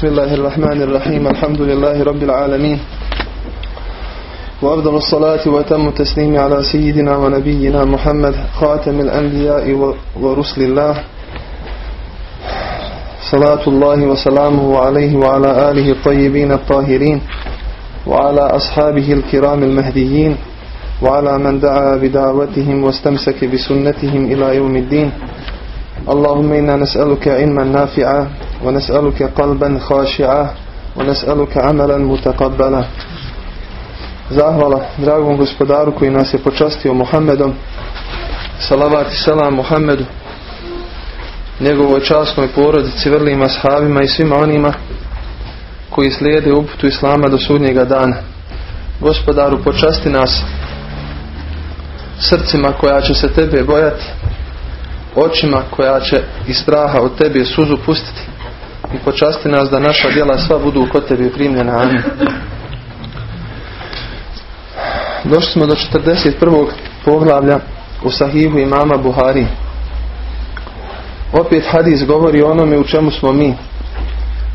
بسم الله الرحمن الرحيم. الحمد لله رب العالمين. وأفضل الصلاة وتم التسليم على سيدنا ونبينا محمد خاتم الأنبياء ورسل الله. صلاة الله وسلامه عليه وعلى آله الطيبين الطاهرين وعلى أصحابه الكرام المهديين وعلى من دعا بدعوتهم واستمسك بسنتهم إلى يوم الدين. اللهم إنا نسألك علما نافعا ونسألك قلبا خاشعا ونسألك عملا متقبلا Zahvala dragom gospodaru koji nas je počastio Muhammedom. Salavat i salam Muhammedu, njegovoj časnoj porodici, vrlima sahabima i svima onima koji slijede uputu Islama do sudnjega dana. Gospodaru, počasti nas srcima koja će se tebe bojati, očima koja će iz straha od tebe suzu pustiti i počasti nas da naša djela sva budu kod tebe primljena. Amin. Došli smo do 41. poglavlja u sahihu imama Buhari. Opet hadis govori o onome u čemu smo mi.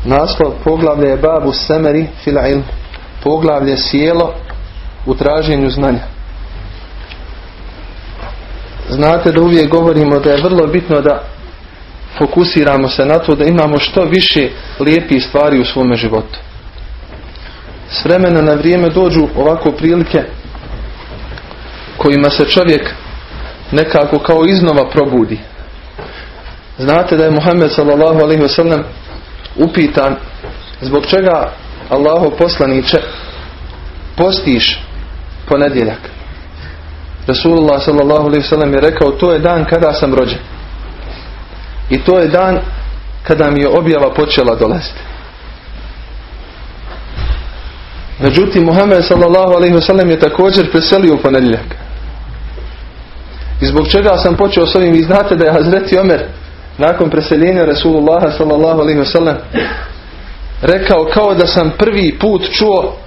Naslov poglavlja je babu semeri fil ilm. Poglavlje sjelo u traženju znanja. Znate da uvijek govorimo da je vrlo bitno da fokusiramo se na to da imamo što više lijepih stvari u svome životu. S vremena na vrijeme dođu ovako prilike kojima se čovjek nekako kao iznova probudi. Znate da je Muhammed sallallahu alaihi wasallam upitan zbog čega Allahov poslaniće postiš ponedjeljak. Rasulullah sallallahu alaihi wasallam je rekao to je dan kada sam rođen. I to je dan kada mi je objava počela dolaziti. Međutim, Muhammed sallallahu alaihi wasallam je također preselio u ponedjeljak. I zbog čega sam počeo s ovim, vi znate da je Hazreti Omer nakon preseljenja Rasulullaha sallallahu alaihi wasallam rekao kao da sam prvi put čuo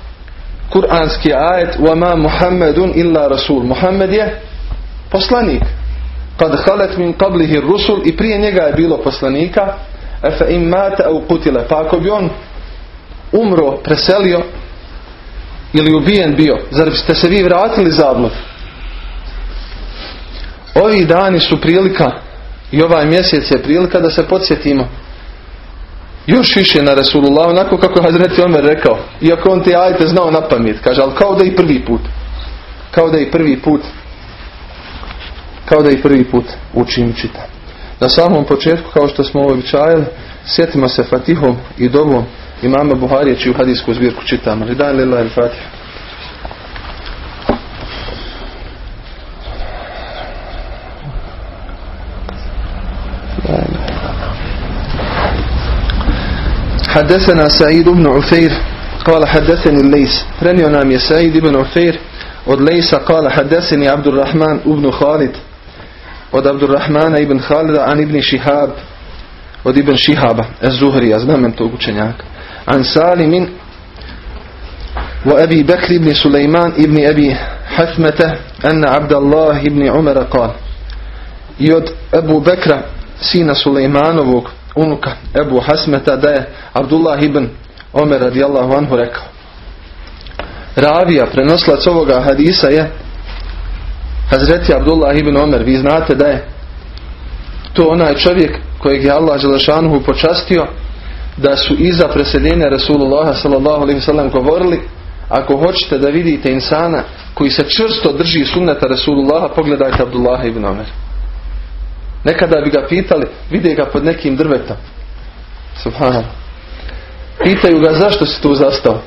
kuranski ajet وَمَا Muhammedun illa Rasul. Muhammed je poslanik. Kad halet min qablihi rusul i prije njega je bilo poslanika efe im mate au kutile. Pa ako bi on umro, preselio ili ubijen bio, zar biste se vi vratili zablud? Ovi dani su prilika i ovaj mjesec je prilika da se podsjetimo još više na Rasulullah, onako kako je Hazreti Omer rekao, iako on te ajte znao na pamet, kaže, ali kao da i prvi put, kao da i prvi put, kao da i prvi put učim čita. Na samom početku, kao što smo običajali, sjetimo se Fatihom i dovom imama Buharije, čiju hadijsku zbirku čitamo. Lidan lila il Fatih. حدثنا سعيد بن عفير قال حدثني الليث prenio nam je Said ibn Ufair od Lejsa قال حدثني عبد الرحمن ibn Khalid od Abdurrahmana ibn Halida an ibn Shihab. Od ibn Shihaba Ez-Zuhrija, znam tog učenjaka. An Salimin wa Abi Bakr ibn Sulejman ibn Abi Hafmete anna Abdallah ibn Umara kal i od Ebu sina Sulejmanovog unuka Ebu Hasmeta da je Abdullah ibn Omer radijallahu anhu rekao. Ravija, prenoslac ovoga hadisa je Hazreti Abdullah ibn Omer. Vi znate da je to onaj čovjek kojeg je Allah Želešanuhu počastio da su iza preseljenja Rasulullah wasallam govorili ako hoćete da vidite insana koji se čvrsto drži sunneta Rasulullaha pogledajte Abdullah ibn Omer. Nekada bi ga pitali, vide ga pod nekim drvetom. Subhanallah. Pitaju ga zašto si tu zastao?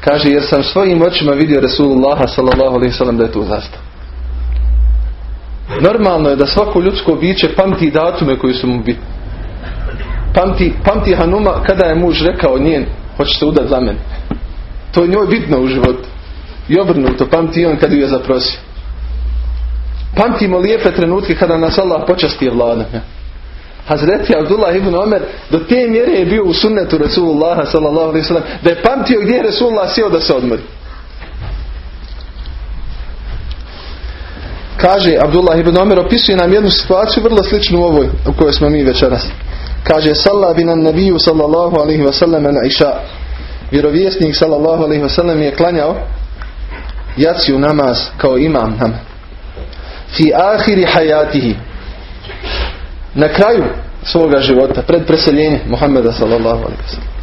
Kaže jer sam svojim očima vidio Rasulullaha sallallahu alaihi sallam da je tu zastao. Normalno je da svako ljudsko biće pamti datume koji su mu bitni. Pamti, pamti Hanuma kada je muž rekao njen hoće se udat za mene. To je njoj bitno u životu. I obrnuto, pamti on kad ju je zaprosio. Pamtimo lijepe trenutke kada nas Allah počasti vladom. Hazreti Abdullah ibn Omer do te mjere je bio u sunnetu Rasulullaha sallallahu alaihi da je pamtio gdje je Rasulullah sjeo da se odmori. Kaže Abdullah ibn Omer opisuje nam jednu situaciju vrlo sličnu ovoj u kojoj smo mi večeras. kaže Salla binan nabiju sallallahu alaihi wasallam iša. Vjerovjesnik sallallahu alaihi wasallam je klanjao jaciju namaz kao imam nam. Fi ahiri hajatihi. Na kraju svoga života, pred preseljenje Muhammeda sallallahu alaihi wasallam.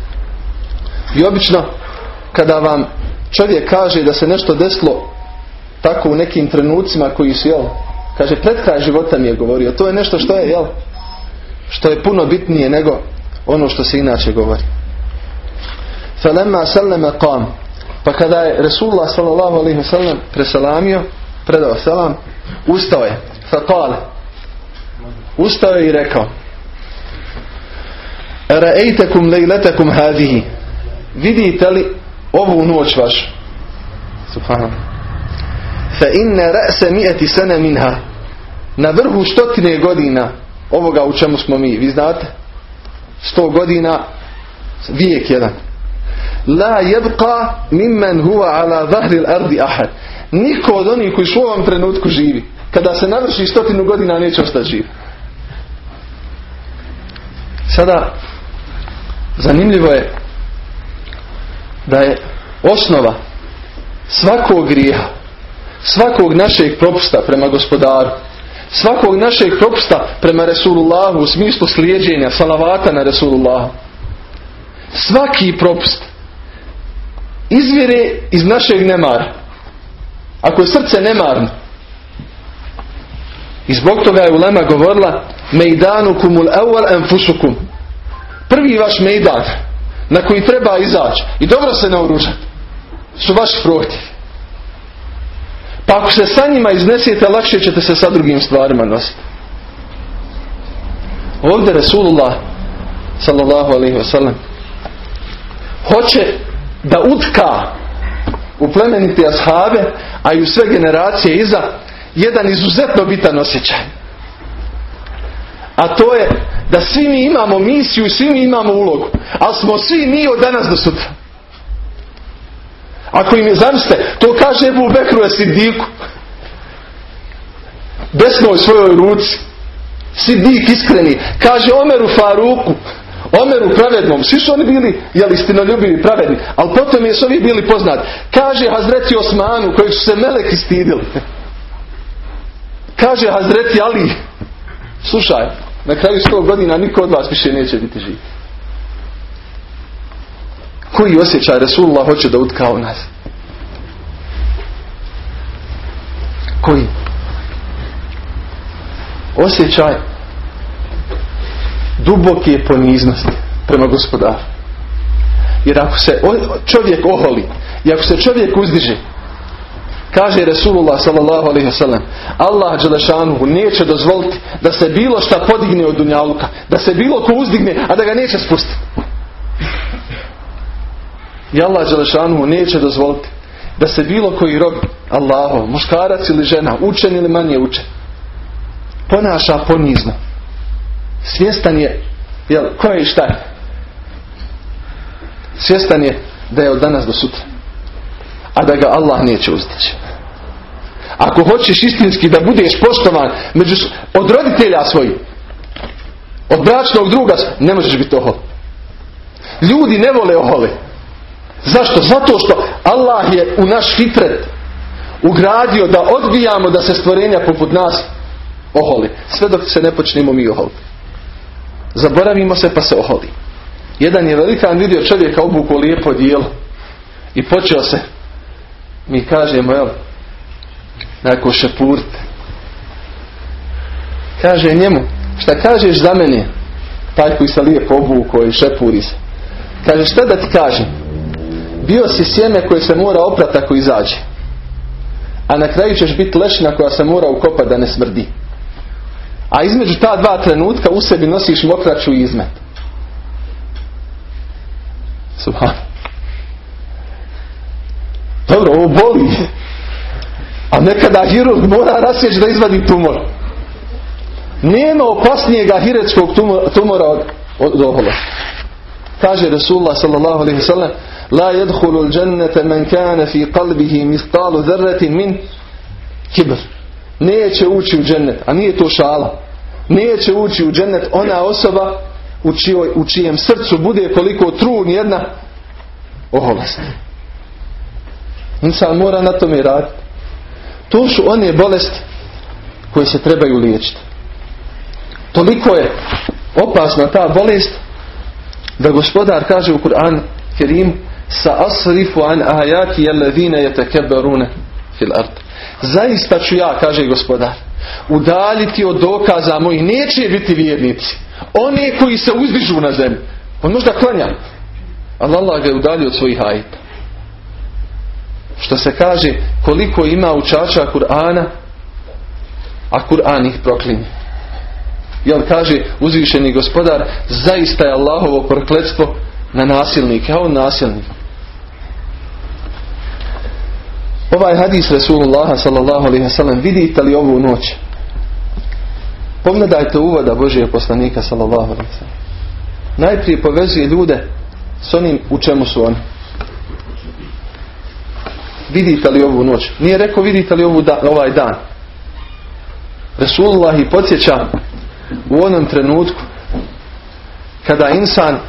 I obično kada vam čovjek kaže da se nešto desilo tako u nekim trenucima koji su, jel, kaže pred kraj života mi je govorio. To je nešto što je, jel, što je puno bitnije nego ono što se inače govori. Falemma sallama qam. Pa kada je Resulullah sallallahu alaihi wa sallam preselamio, predao selam, ustao je. Faqale. Ustao je i rekao Ra'ejtekum lejletakum hadihi. Vidite li ovu noć vašu? Subhanallah. Fa inna ra'sa mi'ati sana minha. Na vrhu stotine godina ovoga u čemu smo mi. Vi znate? Sto godina vijek jedan. La yabqa mimman huwa ala zahri al-ardi ahad. Niko od onih koji u ovom trenutku živi. Kada se navrši stotinu godina neće ostati živ. Sada zanimljivo je da je osnova svakog grijeha, svakog našeg propusta prema gospodaru, svakog našeg propusta prema Resulullahu u smislu slijeđenja salavata na Resulullahu. Svaki propust izvire iz našeg nemara. Ako je srce nemarno, i zbog toga je Ulema govorila Mejdanu kumul awal enfusukum. Prvi vaš mejdan na koji treba izaći i dobro se naoružati su vaši prohtjevi. Pa ako se sa njima iznesete, lakše ćete se sa drugim stvarima nositi. Ovdje Resulullah sallallahu alaihi wa sallam hoće da utka u plemenite ashabe, a i u sve generacije iza, jedan izuzetno bitan osjećaj. A to je da svi mi imamo misiju i svi mi imamo ulogu. Ali smo svi mi od danas do sutra. Ako im je, zamislite, to kaže Ebu Bekru Sidiku. Desnoj svojoj ruci. Sidik iskreni. Kaže Omeru Faruku. Omeru pravednom. Svi su oni bili, jel istinoljubivi, pravedni. Ali potom je su ovi bili poznati. Kaže Hazreti Osmanu, koji su se meleki stidili. Kaže Hazreti Ali. Slušaj, na kraju sto godina niko od vas više neće biti živ. Koji osjećaj Resulullah hoće da utka u nas? Koji? Osjećaj duboke poniznosti prema gospodaru. Jer ako se čovjek oholi i ako se čovjek uzdiže, kaže Resulullah sallallahu alaihi Allah Đelešanuhu neće dozvoliti da se bilo šta podigne od dunjaluka, da se bilo ko uzdigne, a da ga neće spustiti. I Allah Đelešanuhu neće dozvoliti da se bilo koji rob Allahov, muškarac ili žena, učen ili manje učen, ponaša ponizno. Svjestan je, jel, ko je i šta je? Svjestan je da je od danas do sutra. A da ga Allah neće uzdići. Ako hoćeš istinski da budeš poštovan među, od roditelja svojih, od bračnog druga, ne možeš biti ohol. Ljudi ne vole ohole. Zašto? Zato što Allah je u naš fitret ugradio da odbijamo da se stvorenja poput nas oholi. Sve dok se ne počnemo mi oholiti. Zaboravimo se pa se oholi. Jedan je velikan vidio čovjeka obuku lijepo dijelo i počeo se mi kažemo jel nakon šepurt kaže njemu šta kažeš za mene taj koji se lijepo obuko i šepuri se kaže šta da ti kažem bio si sjeme koje se mora oprati ako izađe a na kraju ćeš biti lešina koja se mora ukopati da ne smrdi a između ta dva trenutka u sebi nosiš mokraću izmet Subhan. Dobro, ovo boli. A nekada hirurg mora rasjeći da izvadi tumor. Nema opasnijega hiretskog tumora od, od ohola. Kaže Rasulullah sallallahu alaihi sallam La jedhulu l'đennete men kane fi kalbihi mistalu zerretin min kibr. Neće ući u džennet, a nije to šala. Neće ući u džennet ona osoba u, u čijem srcu bude koliko trun jedna oholost. Insan mora na tome raditi. To su one bolesti koje se trebaju liječiti. Toliko je opasna ta bolest da gospodar kaže u Kur'an Kerim sa asrifu an ajati alladhina yatakabbaruna fil ard. Zaista ću ja, kaže gospodar, udaljiti od dokaza mojih neće biti vjernici. Oni koji se uzdižu na zemlju. On možda klanja. Ali Allah ga je udalio od svojih ajta. Što se kaže koliko ima učača Kur'ana, a Kur'an ih proklinje. Jel kaže uzvišeni gospodar, zaista je Allahovo prokletstvo na nasilnike, a on nasilnik. Ovaj hadis Rasulullah sallallahu alaihi wasallam vidite li ovu noć? Pogledajte uvoda Božije poslanika sallallahu alaihi wasallam. Najprije povezuje ljude s onim u čemu su oni. Vidite li ovu noć? Nije rekao vidite li ovu ovaj dan. Rasulullah i podsjeća u onom trenutku kada insan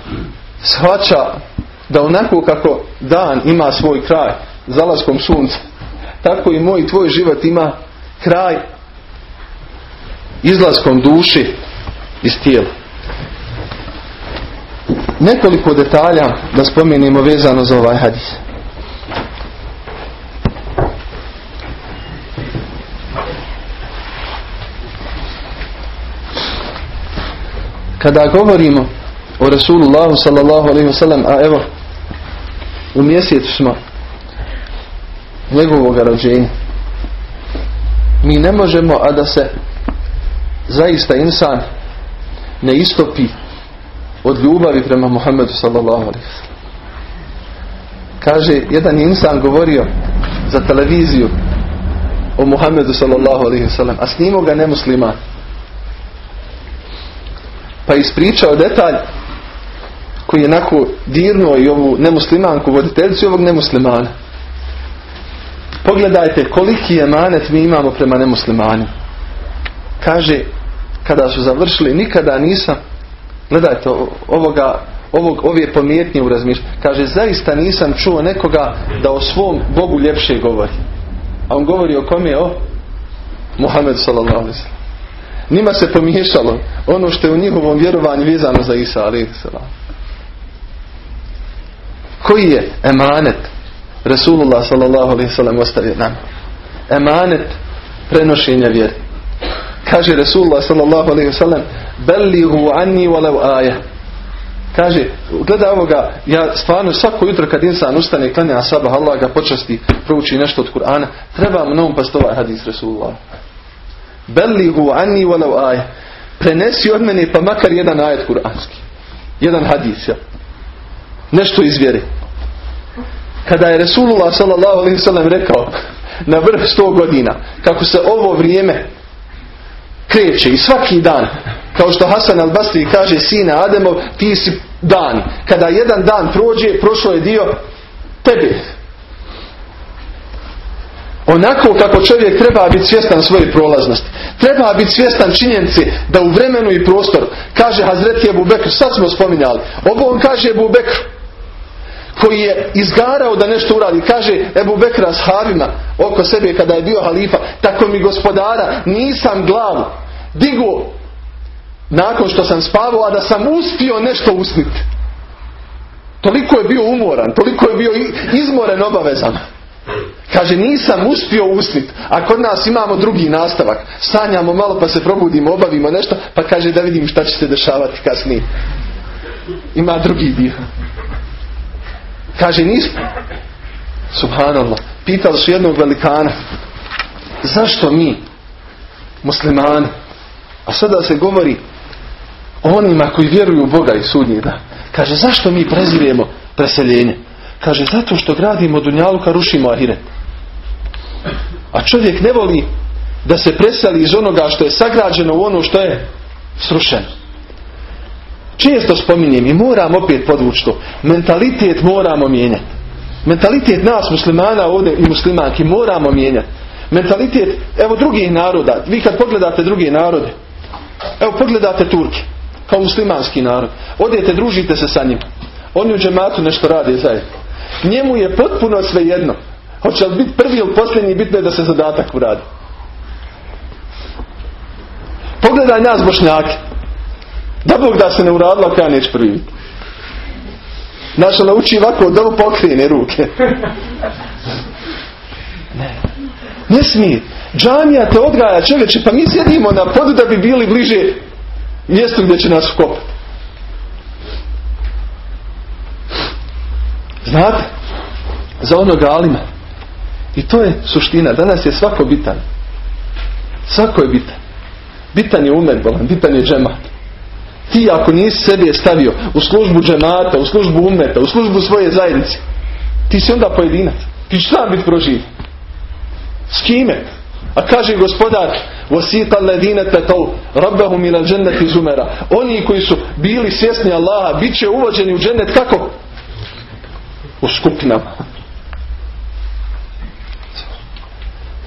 shvaća da onako kako dan ima svoj kraj zalaskom sunca tako i moj tvoj život ima kraj izlaskom duši iz tijela. Nekoliko detalja da spomenimo vezano za ovaj hadis. Kada govorimo o Rasulullahu sallallahu alaihi wasallam, a evo u mjesecu smo njegovog rođenja. Mi ne možemo, a da se zaista insan ne istopi od ljubavi prema Muhammedu sallallahu alaihi Kaže, jedan insan govorio za televiziju o Muhammedu sallallahu alaihi a snimo ga nemusliman. Pa ispričao detalj koji je onako dirnuo i ovu nemuslimanku voditeljicu ovog nemuslimana. Pogledajte koliki je manet mi imamo prema nemuslimanima. Kaže, kada su završili, nikada nisam, gledajte, ovoga, ovog, ove pomjetnje u razmišljanju. Kaže, zaista nisam čuo nekoga da o svom Bogu ljepše govori. A on govori o kome? O Muhammed sallallahu Nima se pomiješalo ono što je u njihovom vjerovanju vezano za Isa Koji je emanet Alaihi sallam ostavio nam? Emanet prenošenja vjeri. Kaže alaihi sallam Bellihu anni walau aja. Kaže, gleda ovoga, ja stvarno svako jutro kad insan ustane i klanja sabah, Allah ga počasti, prouči nešto od Kur'ana, treba mu novom past ovaj hadis Rasulullah. Bellihu anni walau aja. Prenesi od mene pa makar jedan ajet kuranski. Jedan hadis, ja. Nešto iz vjeri. Kada je Resulullah s.a.v. rekao na vrh sto godina kako se ovo vrijeme kreće i svaki dan kao što Hasan al-Basri kaže sine Ademov ti si dan kada jedan dan prođe prošlo je dio tebe onako kako čovjek treba biti svjestan svoje prolaznosti treba biti svjestan činjenici da u vremenu i prostoru kaže Hazreti Ebu Bekr sad smo spominjali ovo on kaže Ebu Bekr koji je izgarao da nešto uradi. Kaže Ebu Bekra Havima oko sebe kada je bio halifa, tako mi gospodara nisam glavu digu nakon što sam spavao, a da sam uspio nešto usniti. Toliko je bio umoran, toliko je bio izmoren obavezan. Kaže, nisam uspio usniti. A kod nas imamo drugi nastavak. Sanjamo malo pa se probudimo, obavimo nešto, pa kaže da vidim šta će se dešavati kasnije. Ima drugi dio. Kaže nismo. Subhanallah. Pitali su jednog velikana. Zašto mi, muslimani, a sada se govori onima koji vjeruju u Boga i sudnji da. Kaže, zašto mi preziremo preseljenje? Kaže, zato što gradimo Dunjaluka, rušimo Ahiret. A čovjek ne voli da se preseli iz onoga što je sagrađeno u ono što je srušeno. Često spominjem i moram opet podvući to. Mentalitet moramo mijenjati. Mentalitet nas muslimana ovdje i muslimanki moramo mijenjati. Mentalitet, evo drugih naroda. Vi kad pogledate druge narode, evo pogledate Turke. kao muslimanski narod. Odete, družite se sa njim. Oni u džematu nešto rade zajedno. Njemu je potpuno svejedno. Hoće li biti prvi ili posljednji, bitno je da se zadatak uradi. Pogledaj nas bošnjake. Da Bog da se ne uradila, kada neće prvi biti. Naša nauči ovako da pokrijene ruke. Ne. Ne smije. Džamija te odgaja čovječe, pa mi sjedimo na podu da bi bili bliže mjestu gdje će nas ukopati. Znate, za onog alima. I to je suština. Danas je svako bitan. Svako je bitan. Bitan je umet bolan, bitan je džemat Ti ako nisi sebe stavio u službu džemata, u službu umeta, u službu svoje zajednice, ti si onda pojedinac. Ti ćeš sam biti proživ. S kime? A kaže gospodar وَسِيقَ الَّذِينَ تَتَوْ رَبَّهُمْ إِلَى الْجَنَّةِ زُمَرَ Oni koji su bili svjesni Allaha, bit će uvođeni u džennet kako? U skupinama.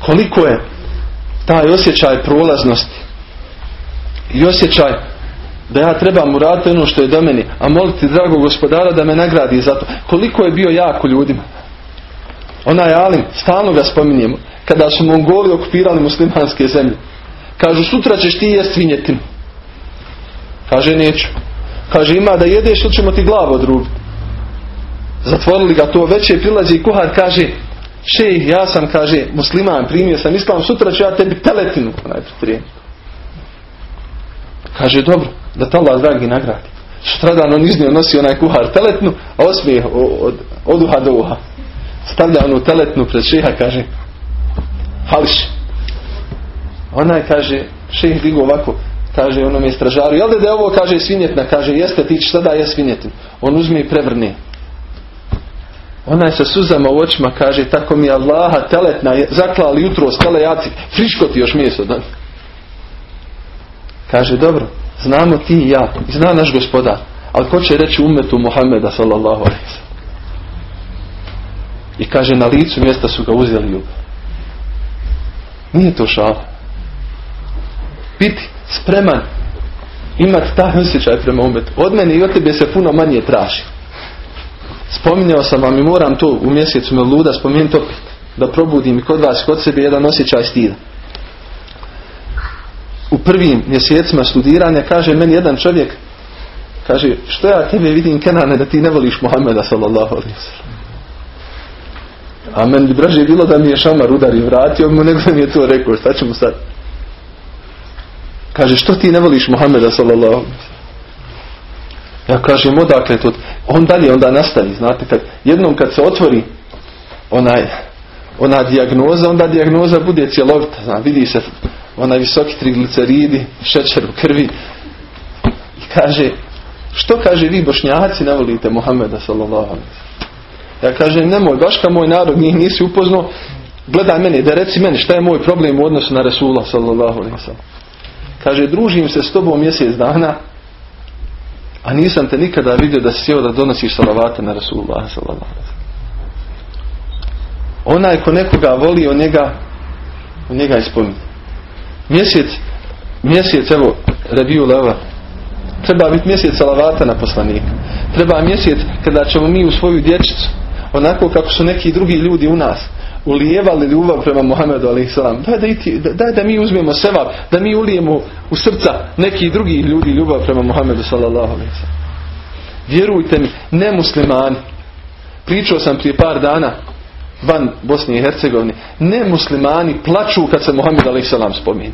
Koliko je taj osjećaj prolaznosti i osjećaj da ja trebam uraditi ono što je do meni, a moliti dragog gospodara da me nagradi za to. Koliko je bio jako ljudima. Onaj Alim, stalno ga spominjemo, kada su Mongoli okupirali muslimanske zemlje. Kažu, sutra ćeš ti jest svinjetinu. Kaže, neću. Kaže, ima da jedeš, što ćemo ti glavu odrubiti. Zatvorili ga to, već je prilazi i kuhar, kaže, šej, ja sam, kaže, musliman, primio sam islam, sutra ću ja tebi teletinu Kaže, dobro, da te Allah dragi nagradi. Sutradan on iznio nosi onaj kuhar teletnu, a osmije od, od uha do uha. Stavlja onu teletnu pred šeha, kaže, hališ. Onaj kaže, šeh digo ovako, kaže onom je stražaru, jel da je ovo, kaže svinjetna, kaže, jeste ti ćeš sada je svinjetin. On uzme i prevrne. Onaj sa suzama u očima kaže, tako mi Allaha teletna je zaklali jutro stale jaci, friško ti još mjesto dan. Kaže, dobro, znamo ti i ja, i zna naš gospodar, ali ko će reći umetu Muhammeda sallallahu alaihi I kaže, na licu mjesta su ga uzeli ljubav. Nije to šala. Biti spreman imati taj osjećaj prema umetu. Od mene i od tebe se puno manje traži. Spominjao sam vam i moram to u mjesecu me luda spomenuti opet. Da probudim kod vas kod sebe jedan osjećaj stida. U prvim mjesecima studiranja kaže meni jedan čovjek kaže što ja tebe vidim Kenane da ti ne voliš Muhammeda sallallahu alaihi A meni draže bilo da mi je šamar udar i vratio mu nego mi je to rekao. Šta ćemo sad? Kaže, što ti ne voliš Muhammeda sallallahu Ja kažem, odakle to? On dalje onda nastavi, znate, kad, jednom kad se otvori onaj, ona dijagnoza, onda dijagnoza bude cjelovita, zna, vidi se onaj visoki trigliceridi, šećer u krvi. I kaže, što kaže vi bošnjaci ne volite Muhammeda sallallahu Ja kažem, nemoj, baš kao moj narod njih nisi upoznao, gledaj mene, da reci meni šta je moj problem u odnosu na Resula sallallahu alaihi Kaže, družim se s tobom mjesec dana, a nisam te nikada vidio da si sjeo da donosiš salavate na Rasulullah sallallahu Onaj ko nekoga voli, on njega, on njega ispominje. Mjesec, mjesec, evo, reviju leva, treba biti mjesec salavata na poslanika. Treba mjesec kada ćemo mi u svoju dječicu onako kako su neki drugi ljudi u nas ulijevali ljubav prema Muhammedu. Daj da, daj da mi uzmemo sevap, da mi ulijemo u srca neki drugi ljudi ljubav prema Muhammedu Vjerujte mi, ne muslimani. Pričao sam prije par dana van Bosne i Hercegovine, ne muslimani plaću kad se Mohamed a.s. spomine.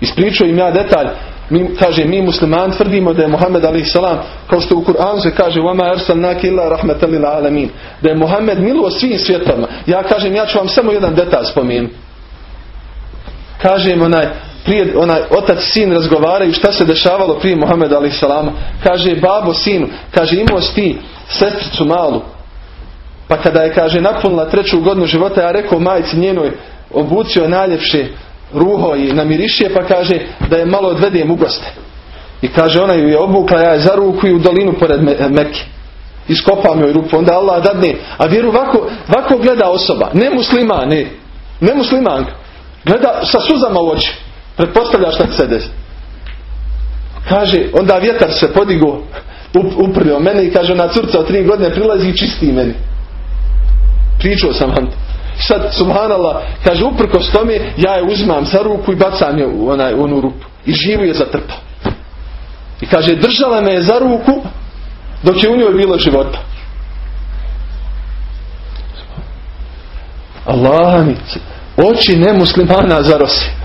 Ispričao im ja detalj, mi, kaže mi muslimani tvrdimo da je Mohamed a.s. kao što u Kur'anu se kaže alamin da je Mohamed milo svim svjetama. Ja kažem ja ću vam samo jedan detalj spomin. Kažem onaj, prije onaj otac sin razgovaraju šta se dešavalo prije Muhammed ali salama. Kaže babo sinu, kaže imao si ti sestricu malu pa kada je, kaže, napunila treću godinu života, ja rekao majci njenoj, obucio najljepše ruho i namirišije pa kaže da je malo odvedem u goste. I kaže ona ju je obukla, ja je za ruku i u dolinu pored Mekke. Iskopam joj ruku, onda Allah dadne. A vjeru ovako, ovako gleda osoba, ne musliman, ne, ne musliman. Gleda sa suzama u oči. Pretpostavlja šta se desi. Kaže, onda vjetar se podigo uprljio mene i kaže, ona curca od tri godine prilazi i čisti meni. Pričao sam vam Sad, subhanallah, kaže, uprkos tome, ja je uzimam za ruku i bacam je u, onaj, u onu rupu. I živu je zatrpa. I kaže, držala me je za ruku dok je u njoj bilo života. Allah mi, oči nemuslimana zarosi.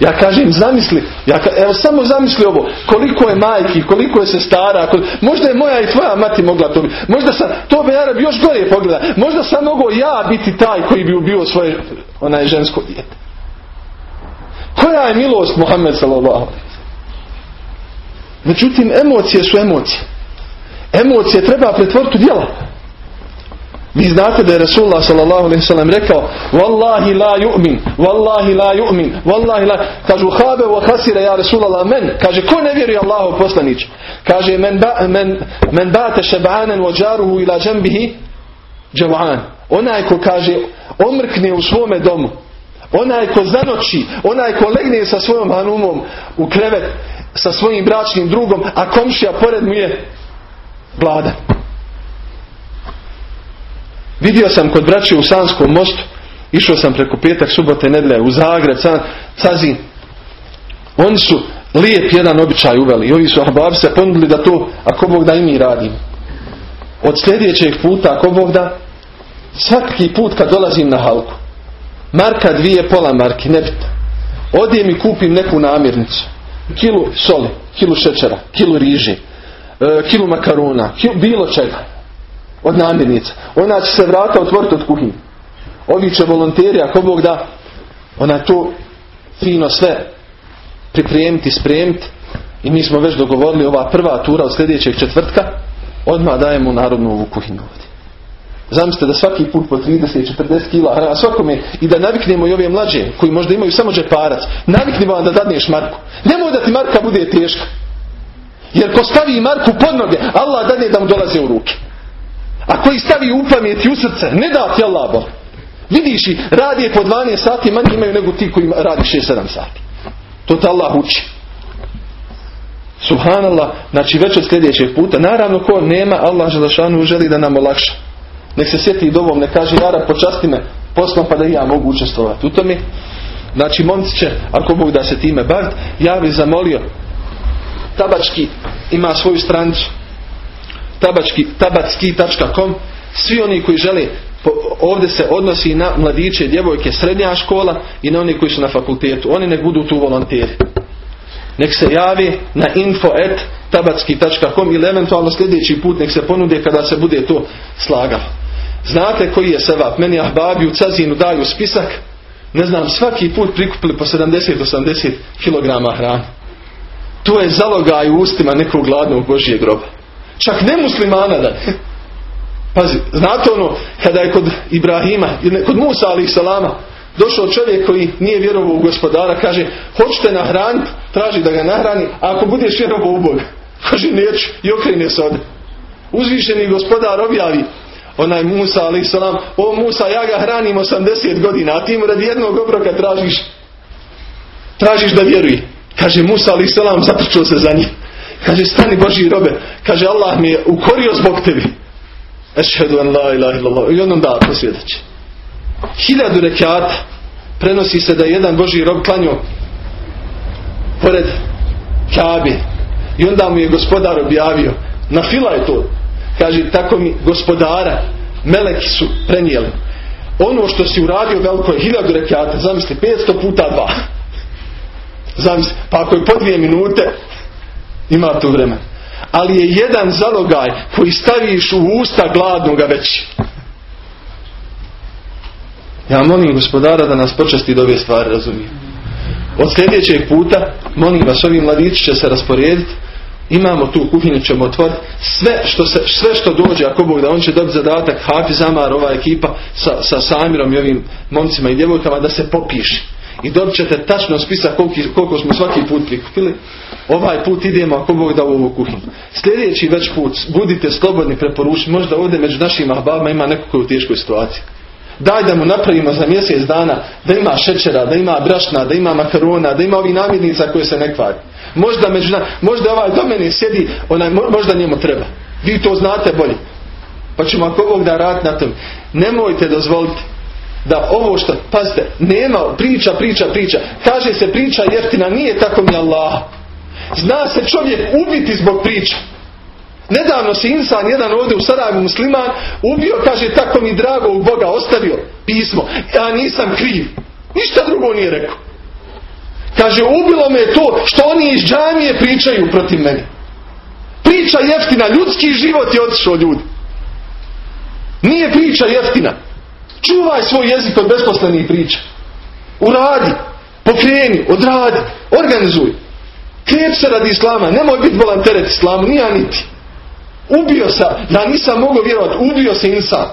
Ja kažem, zamisli, ja evo samo zamisli ovo, koliko je majki, koliko je sestara, možda je moja i tvoja mati mogla to biti, možda sam, to bi Arab još gore pogleda, možda sam mogao ja biti taj koji bi ubio svoje onaj žensko dijete. Koja je milost Muhammed sallallahu Međutim, emocije su emocije. Emocije treba pretvoriti u djela. Vi znate da je Rasulullah sallallahu alaihi sallam rekao Wallahi la yu'min, Wallahi la yu'min, Wallahi la... Kažu habe wa hasira ja Rasulullah men. Kaže ko ne vjeruje Allahu poslanić? Kaže men, ba, men, men bate šebanen wa jaruhu ila džembihi džav'an. Onaj ko kaže omrkne u svome domu. Onaj ko zanoći, onaj ko legne sa svojom hanumom u krevet sa svojim bračnim drugom, a komšija pored mu je gladan. Vidio sam kod braće u Sanskom mostu, išao sam preko petak, subote, nedlje u Zagreb, Cazin. Oni su lijep jedan običaj uveli i ovi su ahbabi se ponudili da to, ako Bog da i mi radimo. Od sljedećeg puta, ako Bog da, svaki put kad dolazim na halku, marka dvije, pola marki, nebitno. Odijem i kupim neku namirnicu. Kilu soli, kilu šećera, kilu riži, e, kilu makaruna, bilo čega od namirnica. Ona će se vrata otvoriti od kuhinje. Ovi će volonteri, ako Bog da, ona to fino sve pripremiti, spremiti. I mi smo već dogovorili ova prva tura od sljedećeg četvrtka. Odmah dajemo narodnu ovu kuhinju. Zamislite da svaki put po 30-40 kila hrana svakome i da naviknemo i ove mlađe koji možda imaju samo džeparac. Naviknemo vam da dadneš Marku. Nemoj da ti Marka bude teška. Jer ko stavi Marku pod noge, Allah dadne da mu dolaze u ruke. A koji stavi u pamet i u srce, ne da ti Allah Bog. Vidiš i radi je po 12 sati, manje imaju nego ti koji radi 6-7 sati. To te Allah uči. Subhanallah, znači već od sljedećeg puta, naravno ko nema, Allah Želešanu želi da nam olakša. Nek se sjeti i dovom, ne kaže Jara počasti me poslom pa da ja mogu učestvovati u tome. Znači momci će, ako Bog da se time baviti, ja bih zamolio Tabački ima svoju stranicu tabacki.com svi oni koji žele ovdje se odnosi na mladiće, djevojke, srednja škola i na oni koji su na fakultetu. Oni nek budu tu volonteri. Nek se javi na info.tabacki.com ili eventualno sljedeći put nek se ponude kada se bude to slagalo. Znate koji je sevap? Meni ahbabi u Cazinu daju spisak. Ne znam, svaki put prikupili po 70-80 kg hrane. To je zalogaj u ustima nekog gladnog Božije groba. Čak ne muslimana da. Pazi, znate ono, kada je kod Ibrahima, kod Musa ali salama, došao čovjek koji nije vjerovao u gospodara, kaže, hoćete nahraniti, traži da ga nahrani, a ako budeš vjerovao u Boga, kaže, neću, i okrene se ode. Uzvišeni gospodar objavi, onaj Musa ali salam, o Musa, ja ga hranim 80 godina, a ti mu radi jednog obroka tražiš, tražiš da vjeruje. Kaže Musa ali salam, zatrčao se za njim. Kaže, stani Boži robe. Kaže, Allah mi je ukorio zbog tebi. Ešhedu en la ilaha illallah. I on da posvjedoči. Hiljadu rekata prenosi se da je jedan Boži rob klanio pored Kabe. I onda mu je gospodar objavio. Na fila je to. Kaže, tako mi gospodara meleki su prenijeli. Ono što si uradio veliko je hiljadu rekata. Zamisli, 500 puta dva. Zamisli, pa ako je po dvije minute, ima tu vremena. Ali je jedan zalogaj koji staviš u usta gladnoga već. Ja molim gospodara da nas počasti do ove stvari razumije. Od sljedećeg puta, molim vas, ovi mladići će se rasporediti, imamo tu kuhinju, ćemo otvoriti, sve što, se, sve što dođe, ako Bog da on će dobiti zadatak, Hafiz Amar, ova ekipa sa, sa Samirom i ovim momcima i djevojkama da se popiši i dobit ćete tačno spisak koliko, smo svaki put prikupili. Ovaj put idemo ako Bog da u ovu kuhinju. Sljedeći već put budite slobodni preporučiti. Možda ovdje među našim ahbabima ima neko koji u teškoj situaciji. Daj da mu napravimo za mjesec dana da ima šećera, da ima brašna, da ima makarona, da ima ovih namirnica koje se ne kvari. Možda, među, možda ovaj do mene sjedi, onaj, možda njemu treba. Vi to znate bolje. Pa ćemo ako ovog da rad na tom. Nemojte dozvoliti da ovo što, pazite, nema priča, priča, priča. Kaže se priča jeftina, nije tako mi Allah. Zna se čovjek ubiti zbog priča. Nedavno se insan jedan ovdje u Sarajevu musliman ubio, kaže tako mi drago u Boga ostavio pismo. Ja nisam kriv. Ništa drugo nije rekao. Kaže ubilo me to što oni iz džamije pričaju protiv mene. Priča jeftina, ljudski život je otišao ljudi. Nije priča jeftina. Čuvaj svoj jezik od besposlenih priča. Uradi, pokreni, odradi, organizuj. Krep se radi islama, nemoj biti volanteret islamu, nija niti. Ubio se, ja nisam mogao vjerovati, ubio se insan.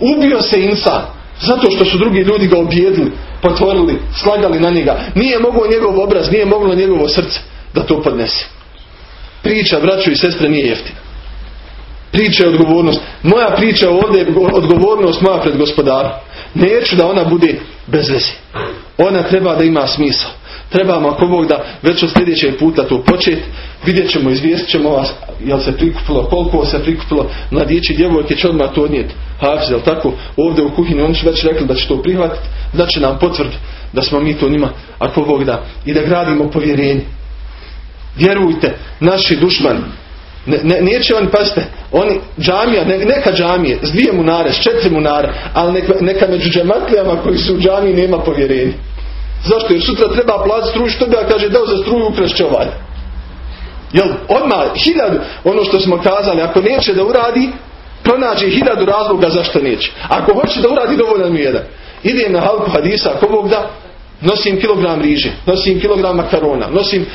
Ubio se insan. Zato što su drugi ljudi ga objedili, potvorili, slagali na njega. Nije mogao njegov obraz, nije moglo njegovo srce da to podnese. Priča, braću i sestre, nije jeftina. Priča je odgovornost. Moja priča ovdje je odgovornost moja pred gospodarom. Neću da ona bude bez veze. Ona treba da ima smisao. Trebamo ako Bog da već od sljedećeg puta to početi. Vidjet ćemo, izvijestit ćemo vas jel se prikupilo, koliko se prikupilo mladići djevojke će odmah to odnijeti. Hafiz, jel tako? Ovdje u kuhinji oni su već rekli da će to prihvatiti, da će nam potvrd da smo mi to njima, ako Bog da, i da gradimo povjerenje. Vjerujte, naši dušmani, ne, ne, neće oni, pazite, oni, džamija, ne, neka džamije, s dvije munare, s četiri munare, ali neka, neka među džematlijama koji su u džamiji nema povjerenja. Zašto? Jer sutra treba platiti struju, što bi ja kaže dao za struju ukrašće ovaj. Jel, odmah, hiljadu, ono što smo kazali, ako neće da uradi, pronađe hiljadu razloga zašto neće. Ako hoće da uradi, dovoljno mi jedan. Idem na halku hadisa, ako Bog da, nosim kilogram riže, nosim kilogram makarona, nosim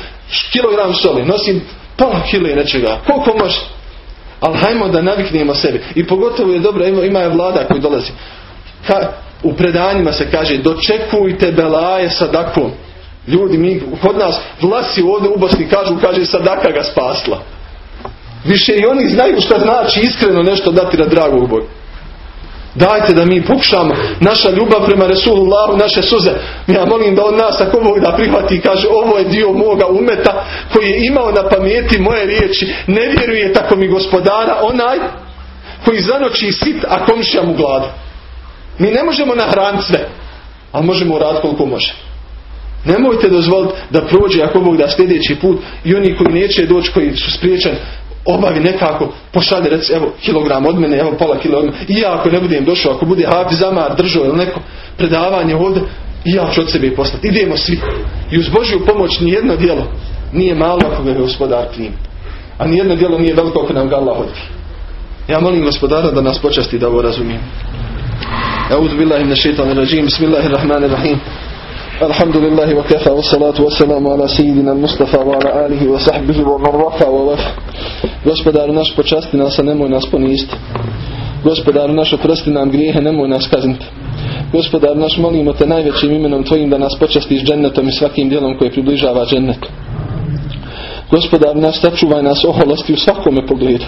kilogram soli, nosim pola kile nečega. Koliko može? Ali hajmo da naviknemo sebi. I pogotovo je dobro, ima, ima je vlada koji dolazi. Ka, u predanjima se kaže, dočekujte belaje sadakom. Ljudi, mi, kod nas vlasi ovdje u Bosni kažu, kaže sadaka ga spasla. Više i oni znaju što znači iskreno nešto dati na dragog Boga. Dajte da mi pokušamo naša ljubav prema Resulullahu, naše suze. Ja molim da on nas ako Bog da prihvati i kaže ovo je dio moga umeta koji je imao na pameti moje riječi. Ne vjeruje tako mi gospodara onaj koji zanoći sit, a komšija mu glada. Mi ne možemo nahraniti sve, ali možemo raditi koliko može. Nemojte dozvoliti da prođe ako Bog da sljedeći put i oni koji neće doći, koji su spriječani, obavi nekako, pošalje reci, evo kilogram od mene, evo pola kilo od mene. I ja ako ne budem došao, ako bude Hafiz Amar držao ili neko predavanje ovdje, i ja ću od sebe poslati. Idemo svi. I uz Božju pomoć nijedno djelo nije malo ako ga je gospodar klim. A nijedno djelo nije veliko ako nam ga Allah odbije. Ja molim gospodara da nas počasti da ovo razumijem. أعوذ بالله من الشيطان الرجيم بسم الله الرحمن الرحيم الحمد لله وكفى والصلاة والسلام على سيدنا المصطفى وعلى آله وصحبه ومن وفى ووفى Gospodaru naš počasti nas, a nemoj nas poniziti. Gospodaru naš oprosti nam grijehe, nemoj nas kazniti. Gospodaru naš molimo te najvećim imenom Tvojim da nas počastiš džennetom i svakim dijelom koje približava džennetu. Gospodar naš sačuvaj nas oholosti u svakome pogledu.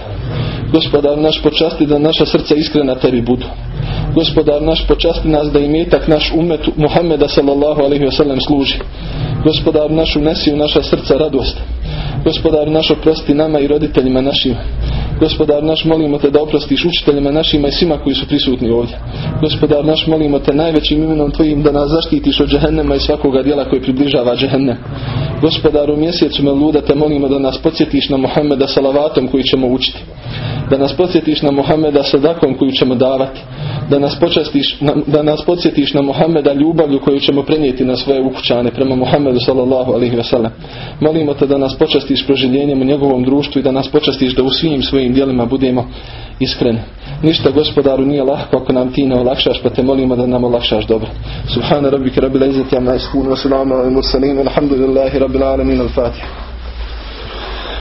Gospodar naš počasti da naša srca iskrena tebi budu. Gospodar naš počasti nas da imetak naš umet Muhammeda sallallahu alaihi wasallam služi. Gospodar naš unesi u naša srca radost. Gospodar naš oprosti nama i roditeljima našim. Gospodar naš molimo te da oprostiš učiteljima našima i svima koji su prisutni ovdje. Gospodar naš molimo te najvećim imenom tvojim da nas zaštitiš od džehennema i svakoga dijela koji približava džehennem. U mjesecu Meluda te molimo da nas podsjetiš na Muhammeda salavatom koji ćemo učiti. Da nas podsjetiš na Muhammeda sadakom koju ćemo davati. Da nas, počastiš, da nas podsjetiš na Muhammeda ljubavlju koju ćemo prenijeti na svoje ukućane prema Muhammedu sallallahu alaihi wasallam. Molimo te da nas počastiš proživljenjem u njegovom društvu i da nas počastiš da u svim svojim dijelima budemo iskreni. Ništa gospodaru nije lahko ako nam ti ne olakšaš pa te molimo da nam olakšaš dobro. Subhana rabbika rabbil izzati amma yasifun wa salamun alal mursalin walhamdulillahi rabbil alamin al-fatiha.